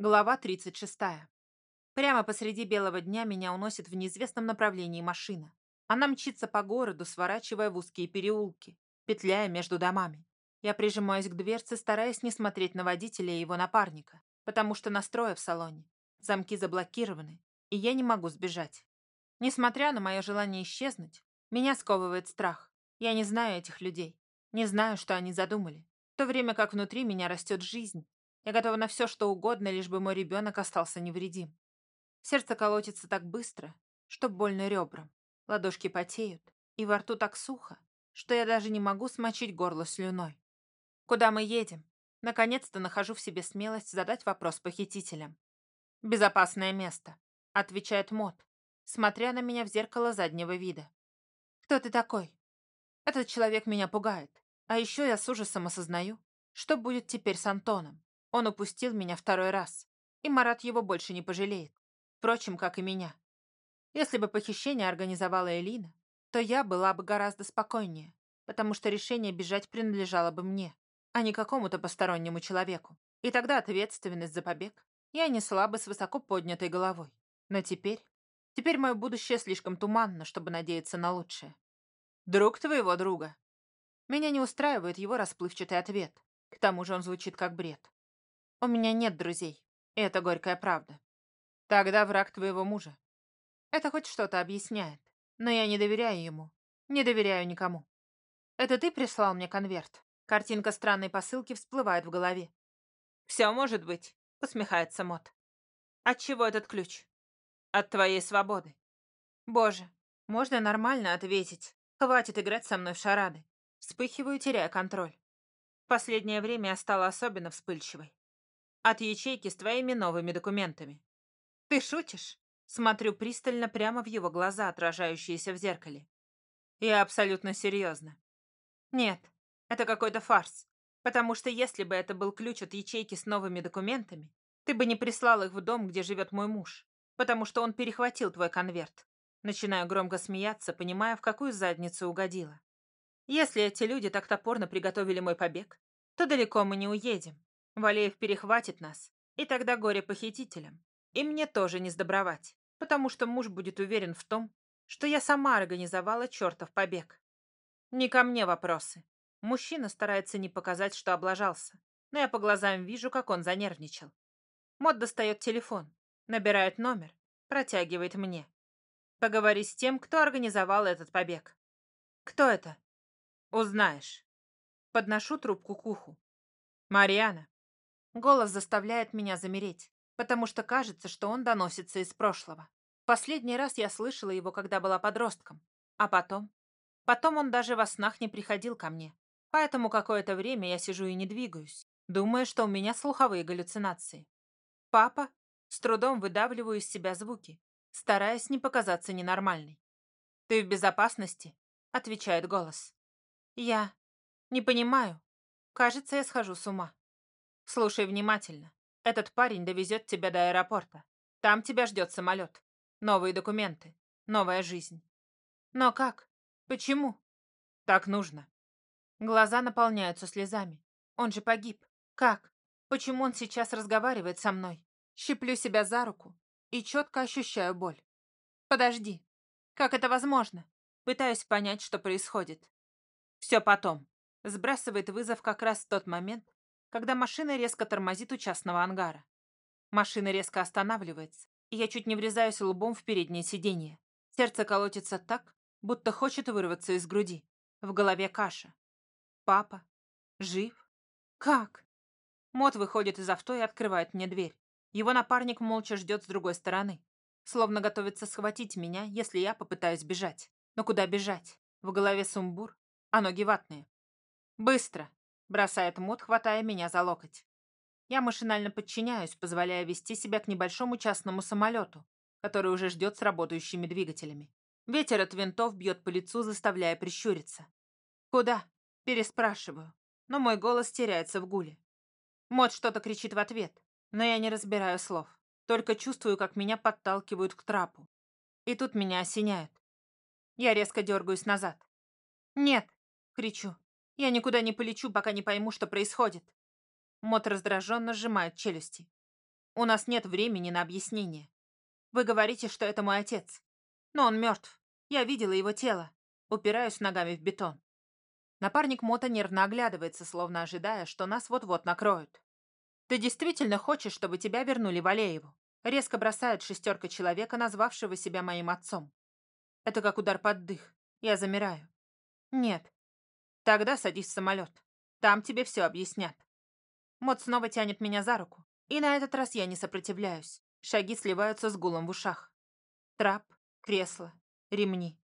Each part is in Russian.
Глава 36. Прямо посреди белого дня меня уносит в неизвестном направлении машина. Она мчится по городу, сворачивая в узкие переулки, петляя между домами. Я прижимаюсь к дверце, стараясь не смотреть на водителя и его напарника, потому что настроя в салоне. Замки заблокированы, и я не могу сбежать. Несмотря на мое желание исчезнуть, меня сковывает страх. Я не знаю этих людей, не знаю, что они задумали, в то время как внутри меня растет жизнь, я готова на все, что угодно, лишь бы мой ребенок остался невредим. Сердце колотится так быстро, что больно ребрам. Ладошки потеют, и во рту так сухо, что я даже не могу смочить горло слюной. Куда мы едем? Наконец-то нахожу в себе смелость задать вопрос похитителям. «Безопасное место», — отвечает Мот, смотря на меня в зеркало заднего вида. «Кто ты такой?» Этот человек меня пугает. А еще я с ужасом осознаю, что будет теперь с Антоном. Он упустил меня второй раз, и Марат его больше не пожалеет. Впрочем, как и меня. Если бы похищение организовала Элина, то я была бы гораздо спокойнее, потому что решение бежать принадлежало бы мне, а не какому-то постороннему человеку. И тогда ответственность за побег я несла бы с высоко поднятой головой. Но теперь... Теперь мое будущее слишком туманно, чтобы надеяться на лучшее. Друг твоего друга. Меня не устраивает его расплывчатый ответ. К тому же он звучит как бред. У меня нет друзей, это горькая правда. Тогда враг твоего мужа. Это хоть что-то объясняет, но я не доверяю ему, не доверяю никому. Это ты прислал мне конверт? Картинка странной посылки всплывает в голове. Все может быть, усмехается Мот. От чего этот ключ? От твоей свободы. Боже, можно нормально ответить. Хватит играть со мной в шарады. Вспыхиваю, теряя контроль. В последнее время я стала особенно вспыльчивой. От ячейки с твоими новыми документами. Ты шутишь? Смотрю пристально прямо в его глаза, отражающиеся в зеркале. Я абсолютно серьезно. Нет, это какой-то фарс. Потому что если бы это был ключ от ячейки с новыми документами, ты бы не прислал их в дом, где живет мой муж, потому что он перехватил твой конверт. Начинаю громко смеяться, понимая, в какую задницу угодила. Если эти люди так топорно приготовили мой побег, то далеко мы не уедем. Валеев перехватит нас, и тогда горе похитителям. И мне тоже не сдобровать, потому что муж будет уверен в том, что я сама организовала чертов побег. Не ко мне вопросы. Мужчина старается не показать, что облажался, но я по глазам вижу, как он занервничал. Мод достает телефон, набирает номер, протягивает мне. Поговори с тем, кто организовал этот побег. Кто это? Узнаешь. Подношу трубку к уху. Мариана. Голос заставляет меня замереть, потому что кажется, что он доносится из прошлого. Последний раз я слышала его, когда была подростком. А потом? Потом он даже во снах не приходил ко мне. Поэтому какое-то время я сижу и не двигаюсь, думая, что у меня слуховые галлюцинации. «Папа?» С трудом выдавливаю из себя звуки, стараясь не показаться ненормальной. «Ты в безопасности?» — отвечает голос. «Я... не понимаю. Кажется, я схожу с ума». Слушай внимательно. Этот парень довезет тебя до аэропорта. Там тебя ждет самолет. Новые документы. Новая жизнь. Но как? Почему? Так нужно. Глаза наполняются слезами. Он же погиб. Как? Почему он сейчас разговаривает со мной? Щиплю себя за руку и четко ощущаю боль. Подожди. Как это возможно? Пытаюсь понять, что происходит. Все потом. Сбрасывает вызов как раз в тот момент, когда машина резко тормозит у частного ангара. Машина резко останавливается, и я чуть не врезаюсь лбом в переднее сиденье. Сердце колотится так, будто хочет вырваться из груди. В голове каша. Папа? Жив? Как? Мот выходит из авто и открывает мне дверь. Его напарник молча ждет с другой стороны. Словно готовится схватить меня, если я попытаюсь бежать. Но куда бежать? В голове сумбур, а ноги ватные. «Быстро!» Бросает Мот, хватая меня за локоть. Я машинально подчиняюсь, позволяя вести себя к небольшому частному самолету, который уже ждет с работающими двигателями. Ветер от винтов бьет по лицу, заставляя прищуриться. «Куда?» – переспрашиваю, но мой голос теряется в гуле. Мот что-то кричит в ответ, но я не разбираю слов, только чувствую, как меня подталкивают к трапу. И тут меня осеняют. Я резко дергаюсь назад. «Нет!» – кричу. Я никуда не полечу, пока не пойму, что происходит. Мот раздраженно сжимает челюсти. У нас нет времени на объяснение. Вы говорите, что это мой отец. Но он мертв. Я видела его тело. Упираюсь ногами в бетон. Напарник Мота нервно оглядывается, словно ожидая, что нас вот-вот накроют. «Ты действительно хочешь, чтобы тебя вернули Валееву?» Резко бросает шестерка человека, назвавшего себя моим отцом. Это как удар под дых. Я замираю. «Нет». «Тогда садись в самолет. Там тебе все объяснят». Мот снова тянет меня за руку. И на этот раз я не сопротивляюсь. Шаги сливаются с гулом в ушах. Трап, кресло, ремни.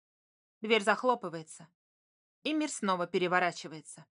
Дверь захлопывается и мир снова переворачивается.